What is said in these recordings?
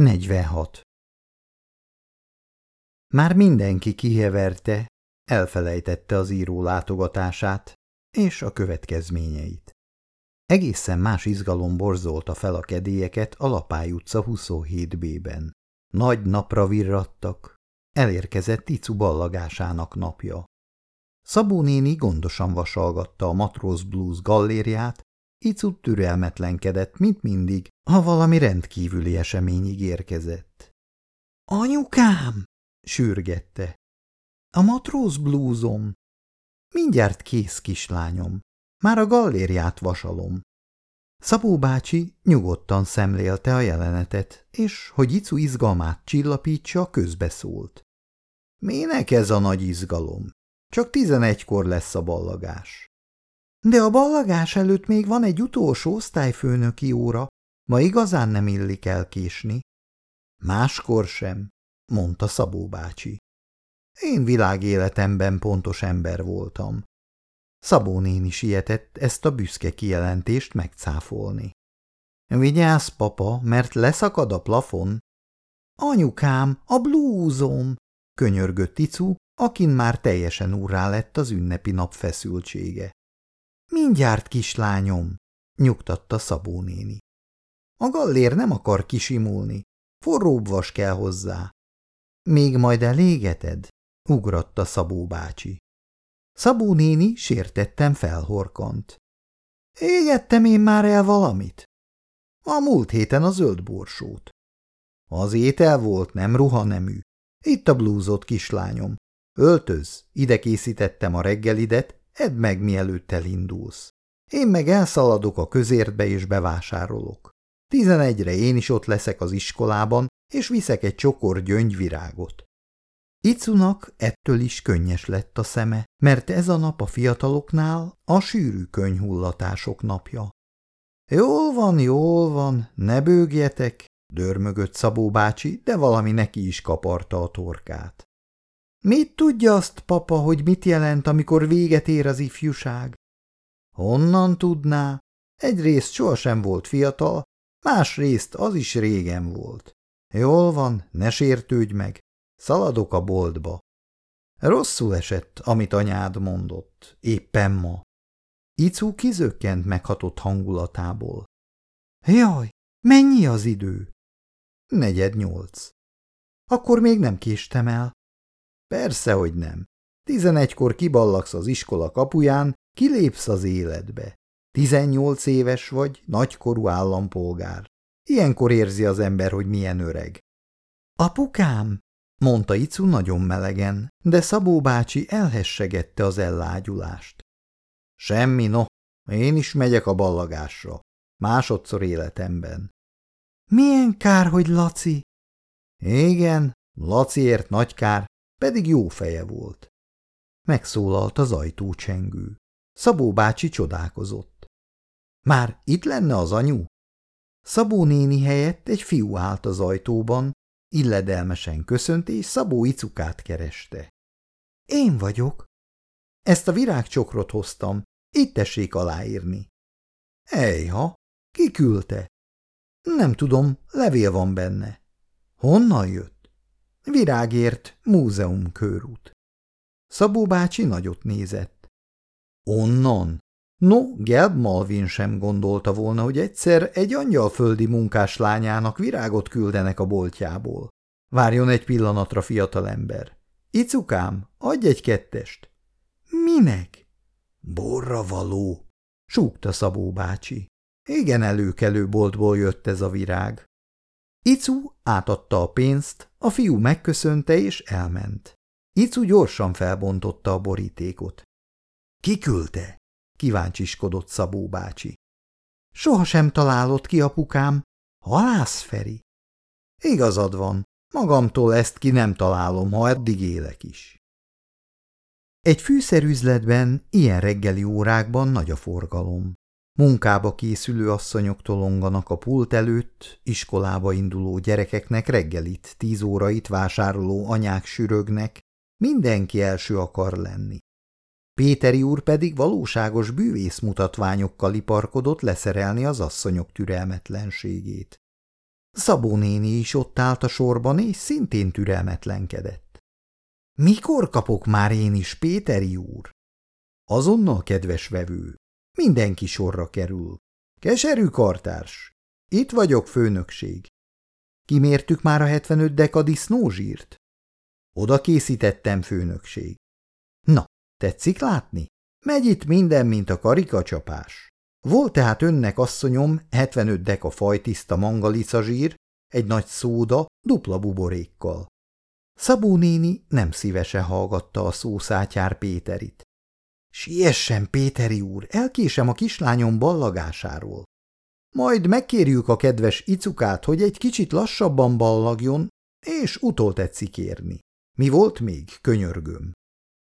46. Már mindenki kiheverte, elfelejtette az író látogatását és a következményeit. Egészen más izgalom borzolta fel a kedélyeket a Lapály utca 27B-ben. Nagy napra virrattak, elérkezett Ticu ballagásának napja. Szabó néni gondosan vasalgatta a Matróz Blues gallériát, Icu türelmetlenkedett, mint mindig, ha valami rendkívüli eseményig érkezett. – Anyukám! – sürgette. – A matróz blúzom. – Mindjárt kész, kislányom. Már a gallériát vasalom. Szabó bácsi nyugodtan szemlélte a jelenetet, és, hogy Icu izgalmát csillapítsa, közbeszólt. – Minek ez a nagy izgalom? Csak tizenegykor lesz a ballagás. De a ballagás előtt még van egy utolsó osztályfőnöki óra, ma igazán nem illik elkésni. Máskor sem, mondta Szabó bácsi. Én világéletemben pontos ember voltam. Szabó néni sietett ezt a büszke kijelentést megcáfolni. Vigyázz, papa, mert leszakad a plafon. Anyukám, a blúzom, könyörgött Ticu, akin már teljesen úrrá lett az ünnepi nap feszültsége. Mindjárt, kislányom, nyugtatta Szabó néni. A gallér nem akar kisimulni, forróbb vas kell hozzá. Még majd elégeted? ugratta Szabó bácsi. Szabó néni sértettem felhorkant. Égettem én már el valamit? A múlt héten a zöld borsót. Az étel volt, nem ruha nemű. Itt a blúzot, kislányom. Öltöz, ide készítettem a reggelidet, edd meg, mielőtt elindulsz. Én meg elszaladok a közértbe és bevásárolok. Tizenegyre én is ott leszek az iskolában, és viszek egy csokor gyöngyvirágot. Icunak ettől is könnyes lett a szeme, mert ez a nap a fiataloknál a sűrű könyhullatások napja. Jól van, jól van, ne bőgjetek, dörmögött Szabó bácsi, de valami neki is kaparta a torkát. Mit tudja azt, papa, hogy mit jelent, amikor véget ér az ifjúság? Honnan tudná? Egyrészt sohasem volt fiatal, másrészt az is régen volt. Jól van, ne sértődj meg, szaladok a boltba. Rosszul esett, amit anyád mondott, éppen ma. Icu kizökkent meghatott hangulatából. Jaj, mennyi az idő? Negyed nyolc. Akkor még nem késtem el. Persze, hogy nem. Tizenegykor kiballagsz az iskola kapuján, kilépsz az életbe. Tizennyolc éves vagy, nagykorú állampolgár. Ilyenkor érzi az ember, hogy milyen öreg. Apukám, mondta Icu nagyon melegen, de Szabó bácsi elhessegette az ellágyulást. Semmi, no, én is megyek a ballagásra. Másodszor életemben. Milyen kár, hogy Laci? Igen, Laciért nagy kár, pedig jó feje volt. Megszólalt az ajtócsengő. Szabó bácsi csodálkozott. Már itt lenne az anyu? Szabó néni helyett egy fiú állt az ajtóban, illedelmesen köszönt és Szabó icukát kereste. Én vagyok. Ezt a virágcsokrot hoztam, itt tessék aláírni. Ejha, ki küldte? Nem tudom, levél van benne. Honnan jött? Virágért, múzeum körút. Szabó bácsi nagyot nézett. Onnan? No, Geld Malvin sem gondolta volna, hogy egyszer egy angyalföldi munkás lányának virágot küldenek a boltjából. Várjon egy pillanatra, fiatalember. Icukám, adj egy kettest. Minek? Borra való, súgta Szabó bácsi. Igen előkelő boltból jött ez a virág. Icu átadta a pénzt, a fiú megköszönte és elment. Icu gyorsan felbontotta a borítékot. – Ki küldte? – kíváncsiskodott Szabó bácsi. – Sohasem találott ki, apukám. Halász Feri. – Igazad van, magamtól ezt ki nem találom, ha eddig élek is. Egy fűszerüzletben ilyen reggeli órákban nagy a forgalom. Munkába készülő asszonyok tolonganak a pult előtt, iskolába induló gyerekeknek reggelit, tíz órait vásároló anyák sürögnek, mindenki első akar lenni. Péteri úr pedig valóságos bűvész mutatványokkal iparkodott leszerelni az asszonyok türelmetlenségét. Szabó néni is ott állt a sorban, és szintén türelmetlenkedett. Mikor kapok már én is, Péteri úr? Azonnal, kedves vevő. Mindenki sorra kerül. Keserű kartárs. Itt vagyok, főnökség. Kimértük már a 75 deka disznózsírt? Oda készítettem, főnökség. Na, tetszik látni? Megy itt minden, mint a karikacsapás. Volt tehát önnek, asszonyom, 75 deka fajtiszta mangalica zsír, egy nagy szóda, dupla buborékkal. Szabó néni nem szívesen hallgatta a szószátyár Péterit. Siessen, Péteri úr, elkésem a kislányom ballagásáról. Majd megkérjük a kedves icukát, hogy egy kicsit lassabban ballagjon, és utol tetszik érni. Mi volt még, könyörgöm?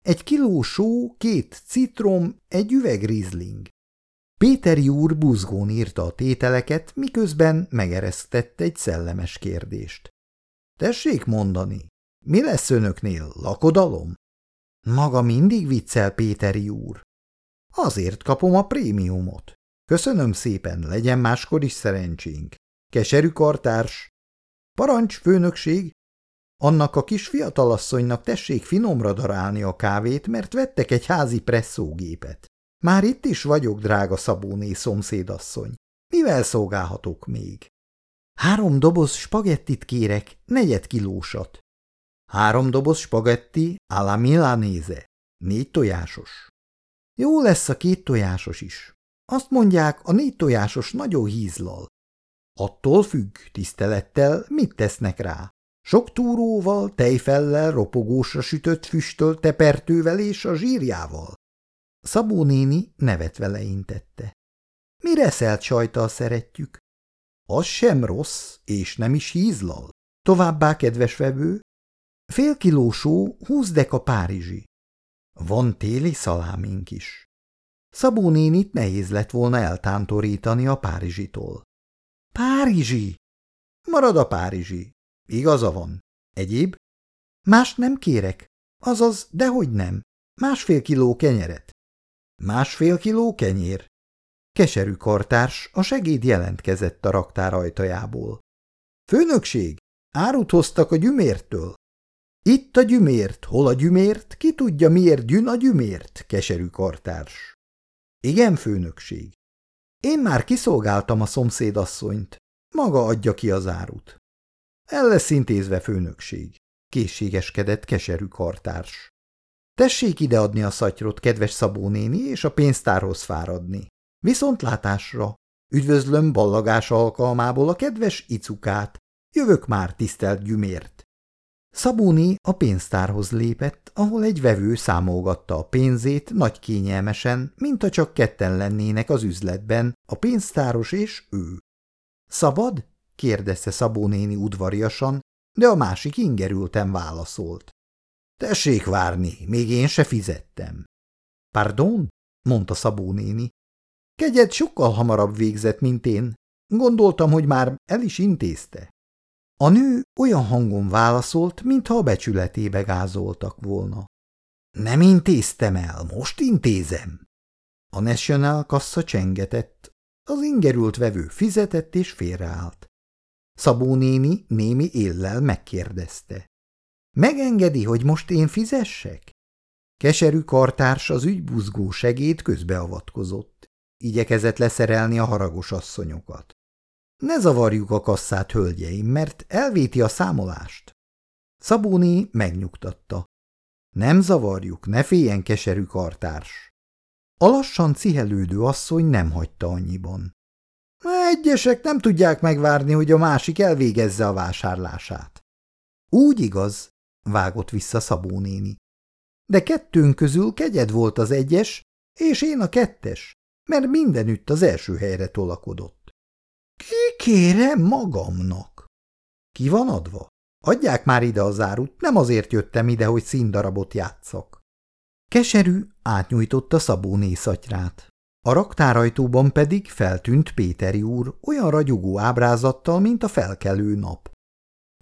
Egy kiló só, két citrom, egy üveg rizling. Péteri úr buzgón írta a tételeket, miközben megeresztette egy szellemes kérdést. Tessék mondani, mi lesz önöknél, lakodalom? Maga mindig viccel, Péteri úr. Azért kapom a prémiumot. Köszönöm szépen, legyen máskor is szerencsénk. Keserű kartárs. Parancs, főnökség. Annak a kis fiatalasszonynak tessék finomra darálni a kávét, mert vettek egy házi presszógépet. Már itt is vagyok, drága Szabóné szomszédasszony. Mivel szolgálhatok még? Három doboz spagettit kérek, negyed kilósat. Három doboz spagetti alla milanéze, négy tojásos. Jó lesz a két tojásos is. Azt mondják, a négy tojásos nagyon hízlal. Attól függ, tisztelettel, mit tesznek rá. Sok túróval, tejfellel, ropogósra sütött füstöl, tepertővel és a zsírjával. Szabó néni nevetve leintette. Mire szelt sajtal szeretjük? Az sem rossz, és nem is hízlal. Továbbá, kedves vevő, fél kiló só, húsz deka párizsi. Van téli szalámink is. Szabó nénit nehéz lett volna eltántorítani a párizsitól. Párizsi! Marad a párizsi. Igaza van. Egyéb? Más nem kérek. Azaz, dehogy nem. Másfél kiló kenyeret. Másfél kiló kenyér. Keserű kartárs, a segéd jelentkezett a raktár ajtajából. Főnökség, árut hoztak a gyümértől. Itt a gyümért, hol a gyümért, ki tudja miért gyűn a gyümért, keserű kartárs. Igen, főnökség. Én már kiszolgáltam a szomszédasszonyt. Maga adja ki az árut. El lesz intézve, főnökség. Készségeskedett keserű kartárs. Tessék ideadni a szatyrot, kedves Szabó néni, és a pénztárhoz fáradni. Viszontlátásra! Üdvözlöm ballagás alkalmából a kedves icukát. Jövök már, tisztelt gyümért! Szabóni a pénztárhoz lépett, ahol egy vevő számolgatta a pénzét nagy kényelmesen, mintha csak ketten lennének az üzletben, a pénztáros és ő. – Szabad? – kérdezte Szabó udvariasan, de a másik ingerülten válaszolt. – Tessék várni, még én se fizettem. – Pardon? – mondta Szabó néni. – Kegyed sokkal hamarabb végzett, mint én. Gondoltam, hogy már el is intézte. A nő olyan hangon válaszolt, mintha a becsületébe gázoltak volna. Nem intéztem el, most intézem. A National kassa csengetett, az ingerült vevő fizetett és félreállt. Szabó néni némi éllel megkérdezte. Megengedi, hogy most én fizessek? Keserű kartárs az ügybuzgó segéd közbeavatkozott. Igyekezett leszerelni a haragos asszonyokat. Ne zavarjuk a kasszát, hölgyeim, mert elvéti a számolást. Szabóni megnyugtatta. Nem zavarjuk, ne féljen keserű kartárs. A lassan cihelődő asszony nem hagyta annyiban. Egyesek nem tudják megvárni, hogy a másik elvégezze a vásárlását. Úgy igaz, vágott vissza Szabó néni. De kettőnk közül kegyed volt az egyes, és én a kettes, mert mindenütt az első helyre tolakodott. Kikérem magamnak. Ki van adva? Adják már ide az árut, nem azért jöttem ide, hogy színdarabot játszak. Keserű átnyújtotta Szabó szatyrát. A raktárajtóban pedig feltűnt Péteri úr olyan ragyogó ábrázattal, mint a felkelő nap.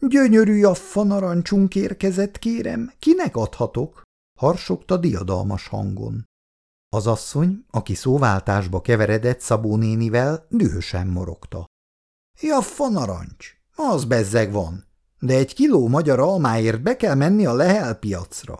Gyönyörű jaffa narancsunk érkezett, kérem, kinek adhatok? harsogta diadalmas hangon. Az asszony, aki szóváltásba keveredett Szabó nénivel, dühösen morogta. Jaffa narancs! Az bezzeg van, de egy kiló magyar almáért be kell menni a Lehel piacra.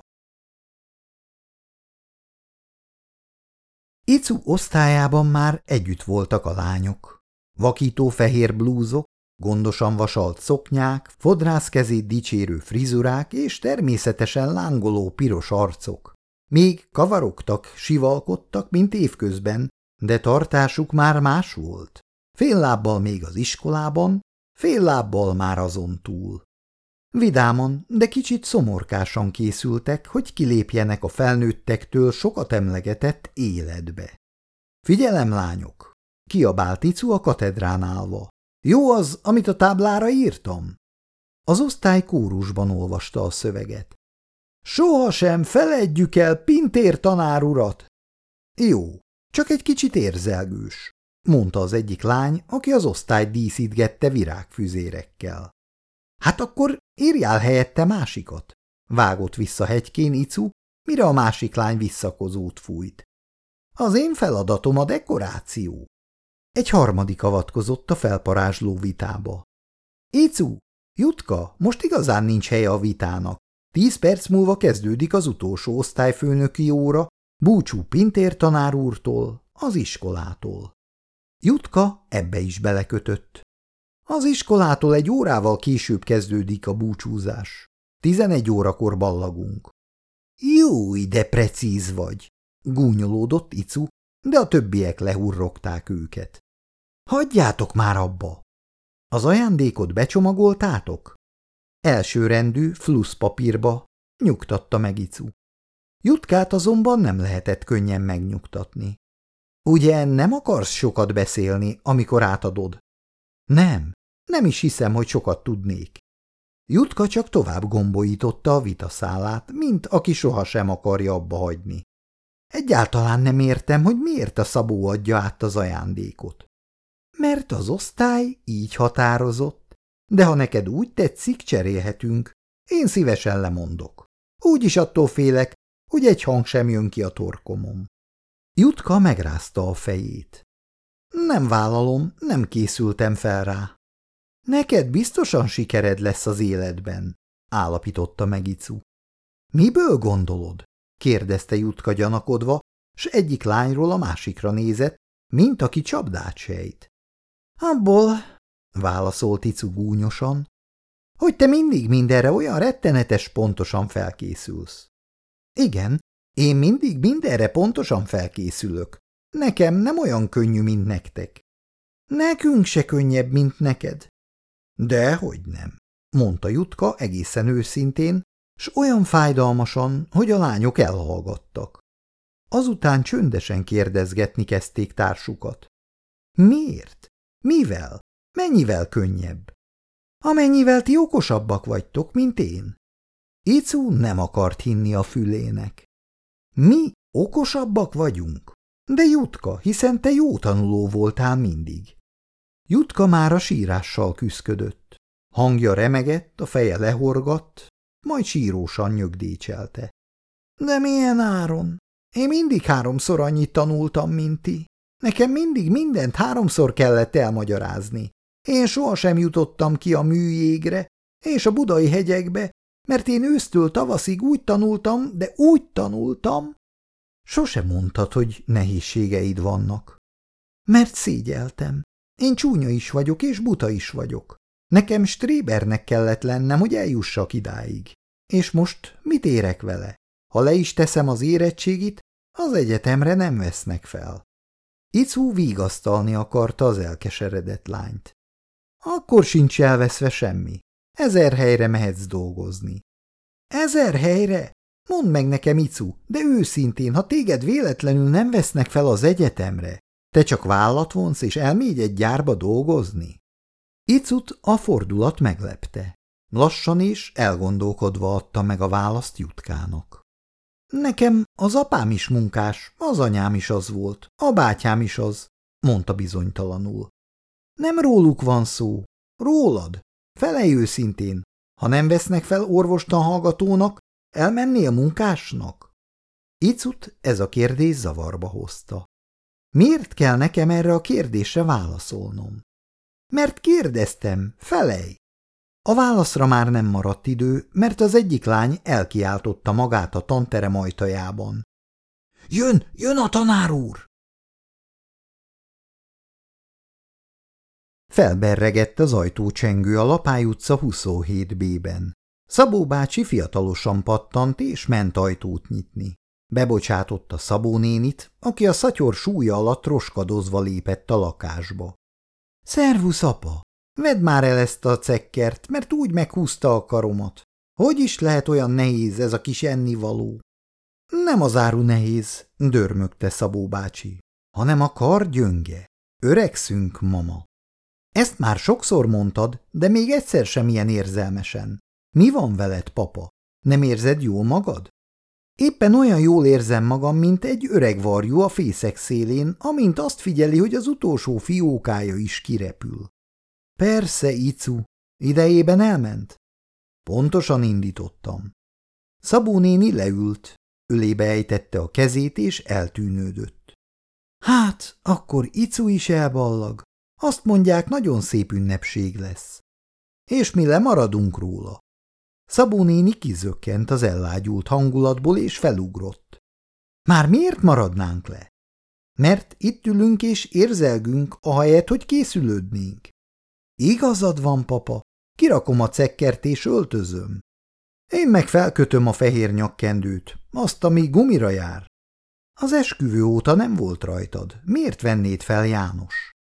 Icu osztályában már együtt voltak a lányok. Vakító fehér blúzok, gondosan vasalt szoknyák, fodrászkezét dicsérő frizurák és természetesen lángoló piros arcok. Még kavarogtak, sivalkodtak, mint évközben, de tartásuk már más volt. Fél lábbal még az iskolában, fél lábbal már azon túl. Vidáman, de kicsit szomorkásan készültek, hogy kilépjenek a felnőttektől sokat emlegetett életbe. Figyelem, lányok! Kiabált Icu a katedrán állva. Jó az, amit a táblára írtam? Az osztály kórusban olvasta a szöveget. Soha sem feledjük el Pintér tanár urat! Jó, csak egy kicsit érzelgős, mondta az egyik lány, aki az osztályt díszítgette virágfüzérekkel. Hát akkor írjál helyette másikat, vágott vissza hegykén Icu, mire a másik lány visszakozót fújt. Az én feladatom a dekoráció. Egy harmadik avatkozott a felparázsló vitába. Icu, Jutka, most igazán nincs helye a vitának. Tíz perc múlva kezdődik az utolsó osztályfőnöki óra, búcsú Pintér tanár úrtól, az iskolától. Jutka ebbe is belekötött. Az iskolától egy órával később kezdődik a búcsúzás. Tizenegy órakor ballagunk. Jó, de precíz vagy, gúnyolódott Icu, de a többiek lehurrogták őket. Hagyjátok már abba! Az ajándékot becsomagoltátok? Elsőrendű fluszpapírba, nyugtatta meg Icu. Jutkát azonban nem lehetett könnyen megnyugtatni. Ugye nem akarsz sokat beszélni, amikor átadod? Nem, nem is hiszem, hogy sokat tudnék. Jutka csak tovább gombolította a vitaszálát, mint aki sohasem akarja abba hagyni. Egyáltalán nem értem, hogy miért a Szabó adja át az ajándékot. Mert az osztály így határozott, de ha neked úgy tetszik, cserélhetünk. Én szívesen lemondok. Úgy is attól félek, hogy egy hang sem jön ki a torkomom. Jutka megrázta a fejét. Nem vállalom, nem készültem fel rá. Neked biztosan sikered lesz az életben, állapította meg Icu. Miből gondolod? kérdezte Jutka gyanakodva, s egyik lányról a másikra nézett, mint aki csapdát sejt. Abból, válaszolt Icu gúnyosan, hogy te mindig mindenre olyan rettenetes pontosan felkészülsz. Igen, én mindig mindenre pontosan felkészülök. Nekem nem olyan könnyű, mint nektek. Nekünk se könnyebb, mint neked. Dehogy nem, mondta Jutka egészen őszintén, s olyan fájdalmasan, hogy a lányok elhallgattak. Azután csöndesen kérdezgetni kezdték társukat. Miért? Mivel? Mennyivel könnyebb? Amennyivel ti okosabbak vagytok, mint én. Icu nem akart hinni a fülének. Mi okosabbak vagyunk? De Jutka, hiszen te jó tanuló voltál mindig. Jutka már a sírással küszködött. Hangja remegett, a feje lehorgatt, majd sírósan nyögdécselte. De milyen áron? Én mindig háromszor annyit tanultam, mint ti. Nekem mindig mindent háromszor kellett elmagyarázni. Én sohasem jutottam ki a műjégre és a budai hegyekbe, mert én ősztől tavaszig úgy tanultam, de úgy tanultam. Sose mondtad, hogy nehézségeid vannak. Mert szégyeltem. Én csúnya is vagyok, és buta is vagyok. Nekem strébernek kellett lennem, hogy eljussak idáig. És most mit érek vele? Ha le is teszem az érettségit, az egyetemre nem vesznek fel. Icu vigasztalni akarta az elkeseredett lányt. Akkor sincs elveszve semmi. Ezer helyre mehetsz dolgozni. Ezer helyre? Mondd meg nekem, Icu, de őszintén, ha téged véletlenül nem vesznek fel az egyetemre, te csak vállat vonsz és elmégy egy gyárba dolgozni? Icut a fordulat meglepte. Lassan és elgondolkodva adta meg a választ Jutkának. Nekem az apám is munkás, az anyám is az volt, a bátyám is az, mondta bizonytalanul. Nem róluk van szó, rólad. Felej őszintén, ha nem vesznek fel orvostan hallgatónak, elmennél munkásnak? Icut ez a kérdés zavarba hozta. Miért kell nekem erre a kérdésre válaszolnom? Mert kérdeztem, felej, A válaszra már nem maradt idő, mert az egyik lány elkiáltotta magát a tanterem ajtajában. – Jön, jön a tanár úr! Felberregett az ajtócsengő a Lapály utca 27B-ben. Szabó bácsi fiatalosan pattant és ment ajtót nyitni. Bebocsátotta Szabó nénit, aki a szatyor súlya alatt roskadozva lépett a lakásba. – Szervusz, apa! Vedd már el ezt a cekkert, mert úgy meghúzta a karomat. Hogy is lehet olyan nehéz ez a kis ennivaló? Nem az áru nehéz, dörmögte Szabó bácsi, hanem a kar gyönge. Öregszünk, mama. Ezt már sokszor mondtad, de még egyszer sem ilyen érzelmesen. Mi van veled, papa? Nem érzed jól magad? Éppen olyan jól érzem magam, mint egy öreg varjú a fészek szélén, amint azt figyeli, hogy az utolsó fiókája is kirepül. Persze, Icu, idejében elment? Pontosan indítottam. Szabó néni leült, ölébe ejtette a kezét és eltűnődött. Hát, akkor Icu is elballag. Azt mondják, nagyon szép ünnepség lesz. És mi lemaradunk róla. Szabó néni kizökkent az ellágyult hangulatból, és felugrott. Már miért maradnánk le? Mert itt ülünk és érzelgünk, ahelyett, hogy készülődnénk. Igazad van, papa, kirakom a cekkert és öltözöm. Én meg felkötöm a fehér nyakkendőt, azt, ami gumira jár. Az esküvő óta nem volt rajtad, miért vennéd fel János?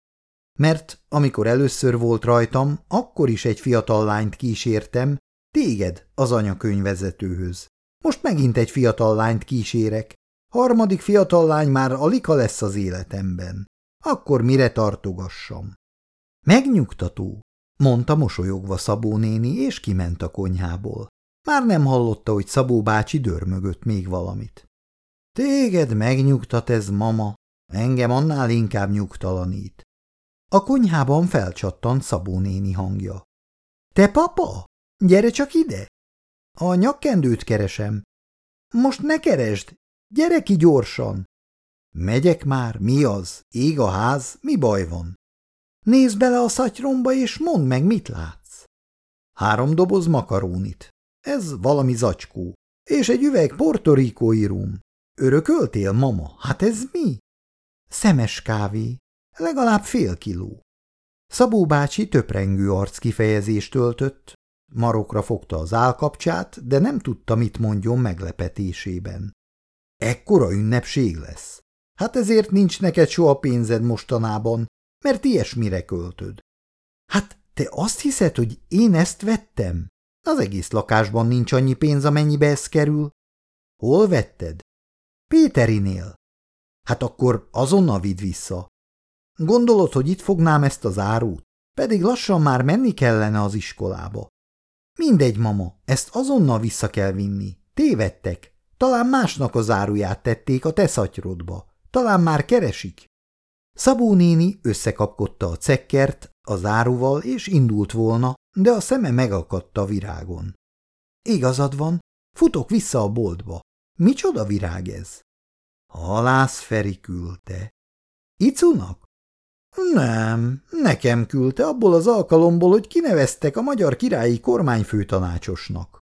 Mert amikor először volt rajtam, akkor is egy fiatal lányt kísértem, téged az anyakönyvezetőhöz. Most megint egy fiatal lányt kísérek. Harmadik fiatal lány már alika lesz az életemben. Akkor mire tartogassam? Megnyugtató, mondta mosolyogva Szabó néni, és kiment a konyhából. Már nem hallotta, hogy Szabó bácsi dörmögött még valamit. Téged megnyugtat ez, mama, engem annál inkább nyugtalanít. A konyhában felcsattant Szabó néni hangja. Te papa? Gyere csak ide! A nyakkendőt keresem. Most ne keresd, gyere ki gyorsan! Megyek már, mi az? Ég a ház, mi baj van? Nézd bele a szatyromba, és mondd meg, mit látsz. Három doboz makarónit. Ez valami zacskó. És egy üveg portorikói rum. Örököltél, mama? Hát ez mi? Szemes kávé. Legalább fél kiló. Szabó bácsi töprengő arc kifejezést töltött, marokra fogta az állkapcsát, de nem tudta, mit mondjon meglepetésében. Ekkora ünnepség lesz. Hát ezért nincs neked soha pénzed mostanában, mert ilyesmire költöd. Hát te azt hiszed, hogy én ezt vettem? Az egész lakásban nincs annyi pénz, amennyibe ez kerül. Hol vetted? Péterinél. Hát akkor azonnal vidd vissza. Gondolod, hogy itt fognám ezt az árut? Pedig lassan már menni kellene az iskolába. Mindegy, mama, ezt azonnal vissza kell vinni. Tévedtek. Talán másnak az áruját tették a te szatyrodba. Talán már keresik. Szabó néni összekapkodta a cekkert az áruval, és indult volna, de a szeme megakadt a virágon. Igazad van, futok vissza a boltba. Micsoda virág ez? Halász Feri küldte. Icunak? Nem, nekem küldte abból az alkalomból, hogy kineveztek a magyar királyi kormányfőtanácsosnak.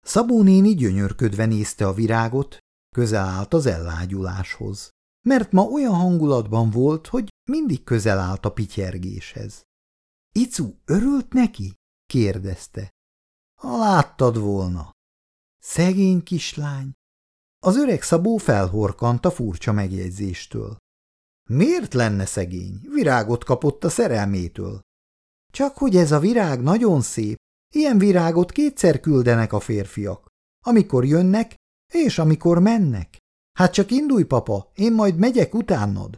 Szabó néni gyönyörködve nézte a virágot, közel állt az ellágyuláshoz mert ma olyan hangulatban volt, hogy mindig közel állt a pityergéshez. – Icu örült neki? – kérdezte. – Ha láttad volna. – Szegény kislány. Az öreg Szabó felhorkant a furcsa megjegyzéstől. Miért lenne szegény? Virágot kapott a szerelmétől. Csak hogy ez a virág nagyon szép, ilyen virágot kétszer küldenek a férfiak, amikor jönnek és amikor mennek. Hát csak indulj, papa, én majd megyek utánod.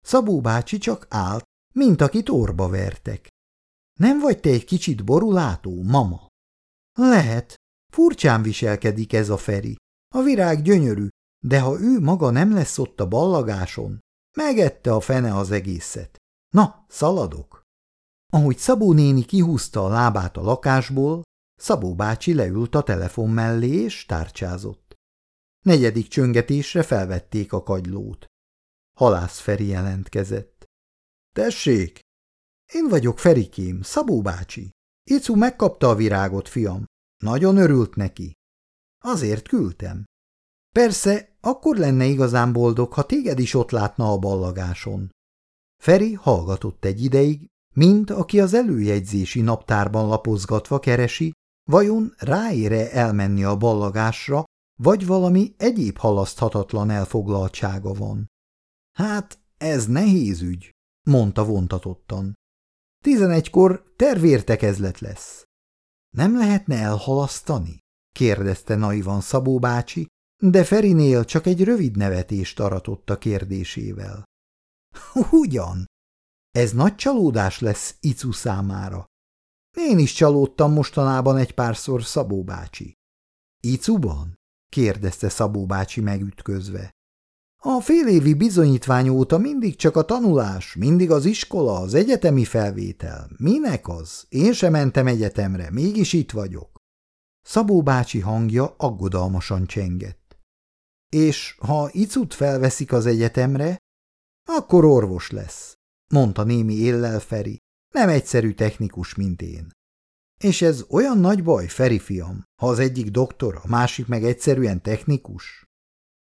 Szabó bácsi csak állt, mint akit orba vertek. Nem vagy te egy kicsit borulátó, mama? Lehet. Furcsán viselkedik ez a Feri. A virág gyönyörű, de ha ő maga nem lesz ott a ballagáson, megette a fene az egészet. Na, szaladok. Ahogy Szabó néni kihúzta a lábát a lakásból, Szabó bácsi leült a telefon mellé és tárcsázott. Negyedik csöngetésre felvették a kagylót. Halász Feri jelentkezett. – Tessék! – Én vagyok Ferikém, Szabó bácsi. Icu megkapta a virágot, fiam. Nagyon örült neki. Azért küldtem. Persze, akkor lenne igazán boldog, ha téged is ott látna a ballagáson. Feri hallgatott egy ideig, mint aki az előjegyzési naptárban lapozgatva keresi, vajon ráére elmenni a ballagásra, vagy valami egyéb halaszthatatlan elfoglaltsága van. Hát, ez nehéz ügy, mondta vontatottan. Tizenegykor tervértekezlet lesz. Nem lehetne elhalasztani? kérdezte naivan Szabó bácsi, de Ferinél csak egy rövid nevetést aratott a kérdésével. Ugyan? Ez nagy csalódás lesz Icu számára. Én is csalódtam mostanában egy párszor Szabó bácsi. Icuban? kérdezte Szabó bácsi megütközve. A félévi bizonyítvány óta mindig csak a tanulás, mindig az iskola, az egyetemi felvétel. Minek az? Én sem mentem egyetemre, mégis itt vagyok. Szabó bácsi hangja aggodalmasan csengett. És ha icut felveszik az egyetemre, akkor orvos lesz, mondta némi éllel Feri. Nem egyszerű technikus, mint én. És ez olyan nagy baj, Feri fiam, ha az egyik doktor, a másik meg egyszerűen technikus?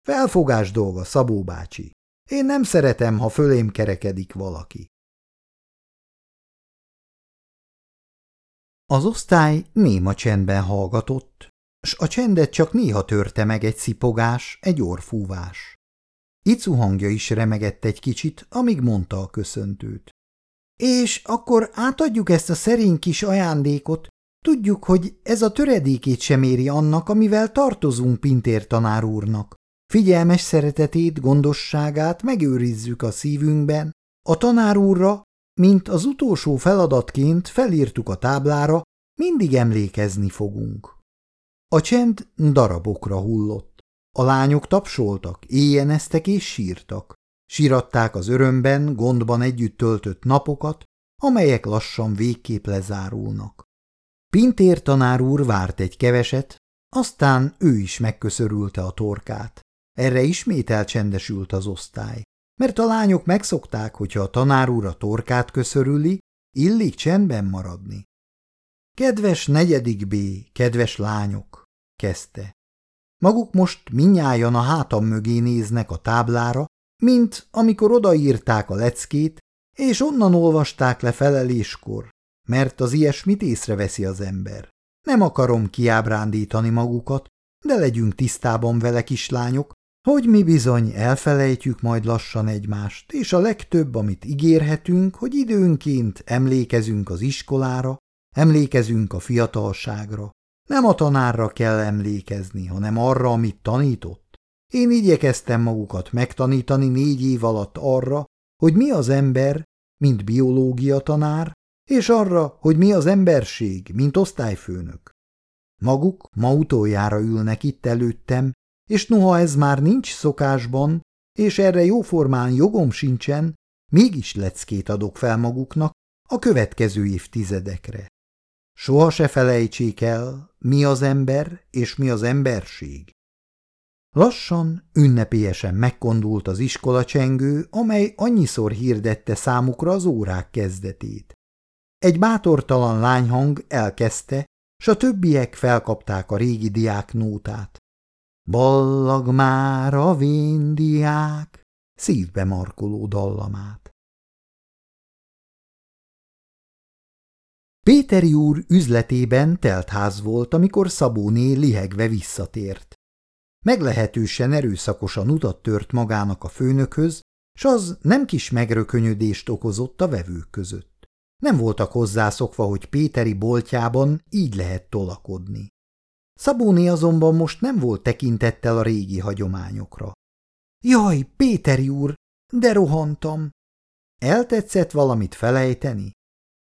Felfogás dolga, Szabó bácsi. Én nem szeretem, ha fölém kerekedik valaki. Az osztály néma csendben hallgatott, s a csendet csak néha törte meg egy szipogás, egy orfúvás. Icu hangja is remegett egy kicsit, amíg mondta a köszöntőt. És akkor átadjuk ezt a szerény kis ajándékot, tudjuk, hogy ez a töredékét sem éri annak, amivel tartozunk Pintér tanár úrnak. Figyelmes szeretetét, gondosságát megőrizzük a szívünkben. A tanár úrra, mint az utolsó feladatként felírtuk a táblára, mindig emlékezni fogunk. A csend darabokra hullott. A lányok tapsoltak, éjjeneztek és sírtak. Síratták az örömben, gondban együtt töltött napokat, amelyek lassan végképp lezárulnak. Pintér tanár úr várt egy keveset, aztán ő is megköszörülte a torkát. Erre ismét elcsendesült az osztály, mert a lányok megszokták, hogyha a tanár úr a torkát köszörüli, illik csendben maradni. Kedves negyedik B, kedves lányok, kezdte. Maguk most minnyájan a hátam mögé néznek a táblára, mint amikor odaírták a leckét, és onnan olvasták le feleléskor, mert az ilyesmit észreveszi az ember. Nem akarom kiábrándítani magukat, de legyünk tisztában vele, kislányok, hogy mi bizony elfelejtjük majd lassan egymást, és a legtöbb, amit ígérhetünk, hogy időnként emlékezünk az iskolára, emlékezünk a fiatalságra. Nem a tanárra kell emlékezni, hanem arra, amit tanított. Én igyekeztem magukat megtanítani négy év alatt arra, hogy mi az ember, mint biológia tanár, és arra, hogy mi az emberség, mint osztályfőnök. Maguk ma utoljára ülnek itt előttem, és noha ez már nincs szokásban, és erre jóformán jogom sincsen, mégis leckét adok fel maguknak a következő évtizedekre. Soha se felejtsék el, mi az ember és mi az emberség. Lassan, ünnepélyesen megkondult az iskola csengő, amely annyiszor hirdette számukra az órák kezdetét. Egy bátortalan lányhang elkezdte, s a többiek felkapták a régi diáknótát. Ballag már a véndiák, szívbe markoló dallamát. Péteri úr üzletében teltház volt, amikor Szabóné lihegve visszatért. Meglehetősen erőszakosan utat tört magának a főnökhöz, s az nem kis megrökönyödést okozott a vevők között. Nem voltak hozzászokva, hogy Péteri boltjában így lehet tolakodni. Szabóné azonban most nem volt tekintettel a régi hagyományokra. Jaj, Péteri úr, de rohantam! Eltetszett valamit felejteni?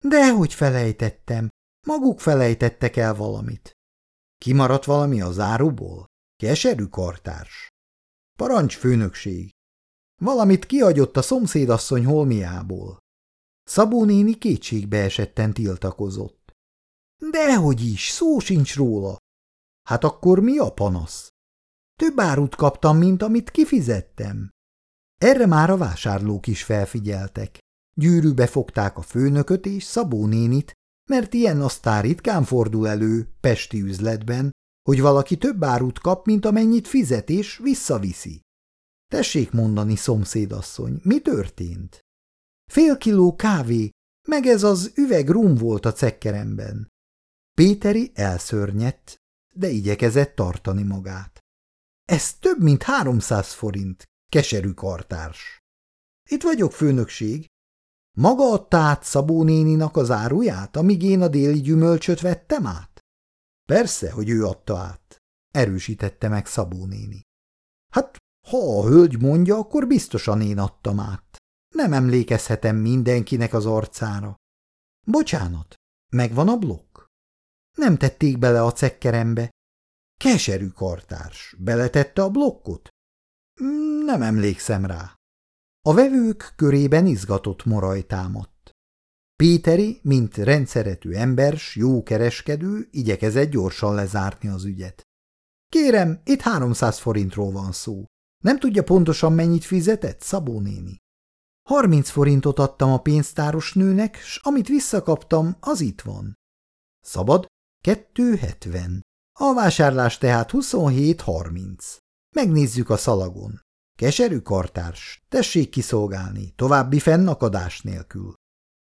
Dehogy felejtettem, maguk felejtettek el valamit. Kimaradt valami az áruból? Keserű kartárs. Parancs főnökség. Valamit kiagyott a szomszédasszony holmiából. Szabó néni kétségbe esetten tiltakozott. Dehogy is, szó sincs róla. Hát akkor mi a panasz? Több árut kaptam, mint amit kifizettem. Erre már a vásárlók is felfigyeltek. Gyűrűbe fogták a főnököt és Szabó nénit, mert ilyen aztán ritkán fordul elő pesti üzletben, hogy valaki több árut kap, mint amennyit fizet, és visszaviszi. Tessék mondani, szomszédasszony, mi történt? Fél kiló kávé, meg ez az üveg rum volt a cekkeremben. Péteri elszörnyedt, de igyekezett tartani magát. Ez több, mint háromszáz forint, keserű kartárs. Itt vagyok, főnökség. Maga adta át Szabó néninak az áruját, amíg én a déli gyümölcsöt vettem át? Persze, hogy ő adta át, erősítette meg Szabó néni. Hát, ha a hölgy mondja, akkor biztosan én adtam át. Nem emlékezhetem mindenkinek az arcára. Bocsánat, megvan a blokk? Nem tették bele a cekkerembe. Keserű kartárs, beletette a blokkot? Mm, nem emlékszem rá. A vevők körében izgatott moraj támadt. Péteri, mint rendszeretű embers, jó kereskedő, igyekezett gyorsan lezárni az ügyet. Kérem, itt 300 forintról van szó. Nem tudja pontosan mennyit fizetett, Szabó néni? 30 forintot adtam a pénztáros nőnek, s amit visszakaptam, az itt van. Szabad? 270. A vásárlás tehát 27.30. Megnézzük a szalagon. Keserű kartárs, tessék kiszolgálni, további fennakadás nélkül.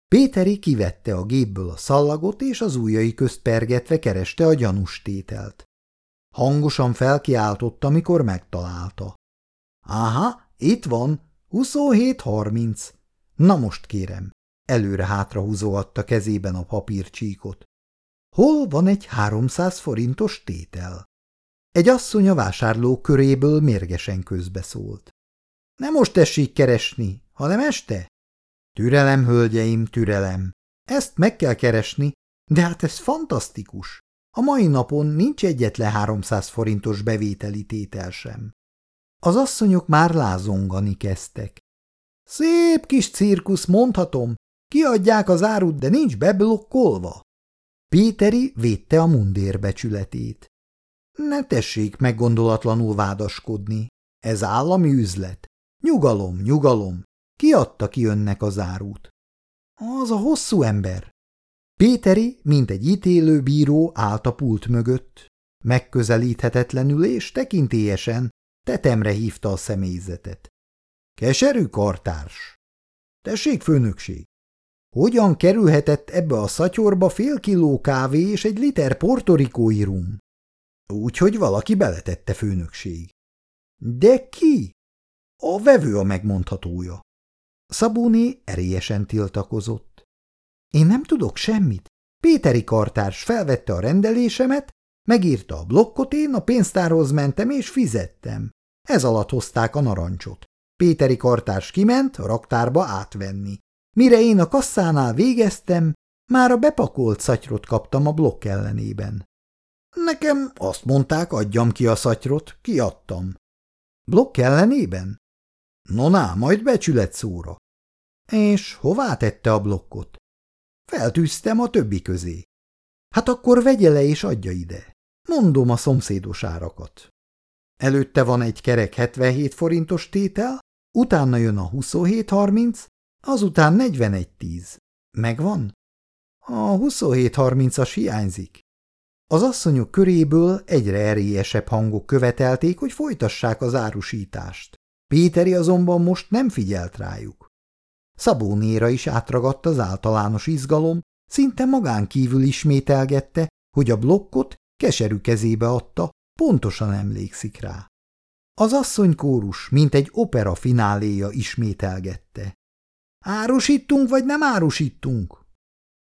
Péteri kivette a gépből a szallagot, és az ujjai közt pergetve kereste a gyanús tételt. Hangosan felkiáltott, amikor megtalálta. Áha, itt van, 27.30. Na most kérem, előre-hátra húzóatta kezében a papírcsíkot. Hol van egy 300 forintos tétel? Egy asszony a vásárló köréből mérgesen közbeszólt. Nem most tessék keresni, hanem este? Türelem, hölgyeim, türelem. Ezt meg kell keresni, de hát ez fantasztikus. A mai napon nincs egyetlen 300 forintos bevételi tétel sem. Az asszonyok már lázongani kezdtek. Szép kis cirkusz, mondhatom. Kiadják az árut, de nincs beblokkolva. Péteri védte a mundér becsületét. Ne tessék meggondolatlanul vádaskodni. Ez állami üzlet. Nyugalom, nyugalom. Ki adta ki önnek az árut? Az a hosszú ember. Péteri, mint egy ítélő bíró állt a pult mögött. Megközelíthetetlenül és tekintélyesen tetemre hívta a személyzetet. Keserű kartárs. Tessék, főnökség. Hogyan kerülhetett ebbe a szatyorba fél kiló kávé és egy liter portorikói rum? Úgyhogy valaki beletette főnökség. De ki? A vevő a megmondhatója. Szabóni erélyesen tiltakozott. Én nem tudok semmit. Péteri kartárs felvette a rendelésemet, megírta a blokkot, én a pénztárhoz mentem és fizettem. Ez alatt hozták a narancsot. Péteri kartárs kiment a raktárba átvenni. Mire én a kasszánál végeztem, már a bepakolt szatyrot kaptam a blokk ellenében. Nekem azt mondták, adjam ki a szatyrot, kiadtam. Blokk ellenében? No ná, majd becsület szóra. És hová tette a blokkot? Feltűztem a többi közé. Hát akkor vegye le és adja ide. Mondom a szomszédos árakat. Előtte van egy kerek 77 forintos tétel, utána jön a 27.30, azután 41.10. Megvan? A 27.30-as hiányzik. Az asszonyok köréből egyre erélyesebb hangok követelték, hogy folytassák az árusítást. Péteri azonban most nem figyelt rájuk. Szabónéra is átragadt az általános izgalom, szinte magán kívül ismételgette, hogy a blokkot keserű kezébe adta, pontosan emlékszik rá. Az asszony kórus, mint egy opera fináléja ismételgette. Árusítunk, vagy nem árusítunk?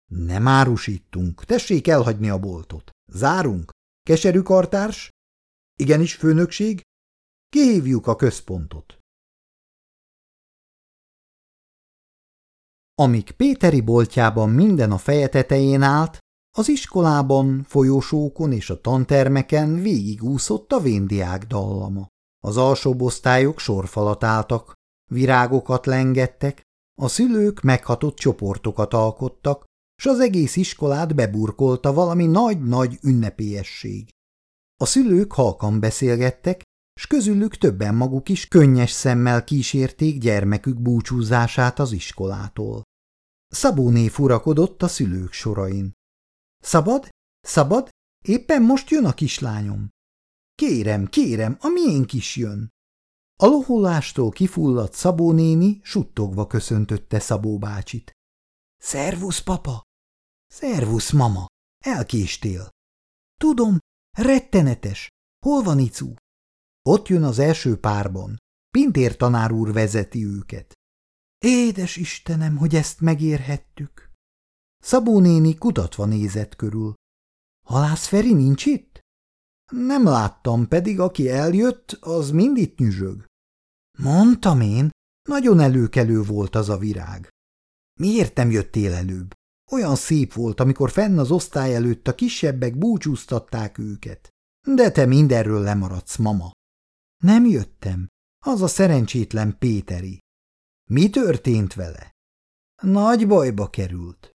Nem árusítunk. Tessék elhagyni a boltot. Zárunk. Keserű kartárs? Igenis, főnökség? Kihívjuk a központot. Amíg Péteri boltjában minden a feje tetején állt, az iskolában, folyosókon és a tantermeken végigúszott a véndiák dallama. Az alsóbb osztályok sorfalat álltak, virágokat lengettek, a szülők meghatott csoportokat alkottak, s az egész iskolát beburkolta valami nagy-nagy ünnepélyesség. A szülők halkan beszélgettek, s közülük többen maguk is könnyes szemmel kísérték gyermekük búcsúzását az iskolától. Szabóné furakodott a szülők sorain. Szabad? Szabad? Éppen most jön a kislányom. Kérem, kérem, a miénk is jön. A loholástól kifulladt Szabó néni suttogva köszöntötte Szabó bácsit. Szervusz, papa! Szervusz, mama! Elkéstél. Tudom, rettenetes. Hol van Icu? Ott jön az első párban. Pintér tanár úr vezeti őket. Édes Istenem, hogy ezt megérhettük! Szabó néni kutatva nézett körül. Halász Feri nincs itt? Nem láttam, pedig aki eljött, az mind itt nyüzsög. Mondtam én, nagyon előkelő volt az a virág. Miért nem jöttél előbb? Olyan szép volt, amikor fenn az osztály előtt a kisebbek búcsúztatták őket. De te mindenről lemaradsz, mama. Nem jöttem. Az a szerencsétlen Péteri. Mi történt vele? Nagy bajba került.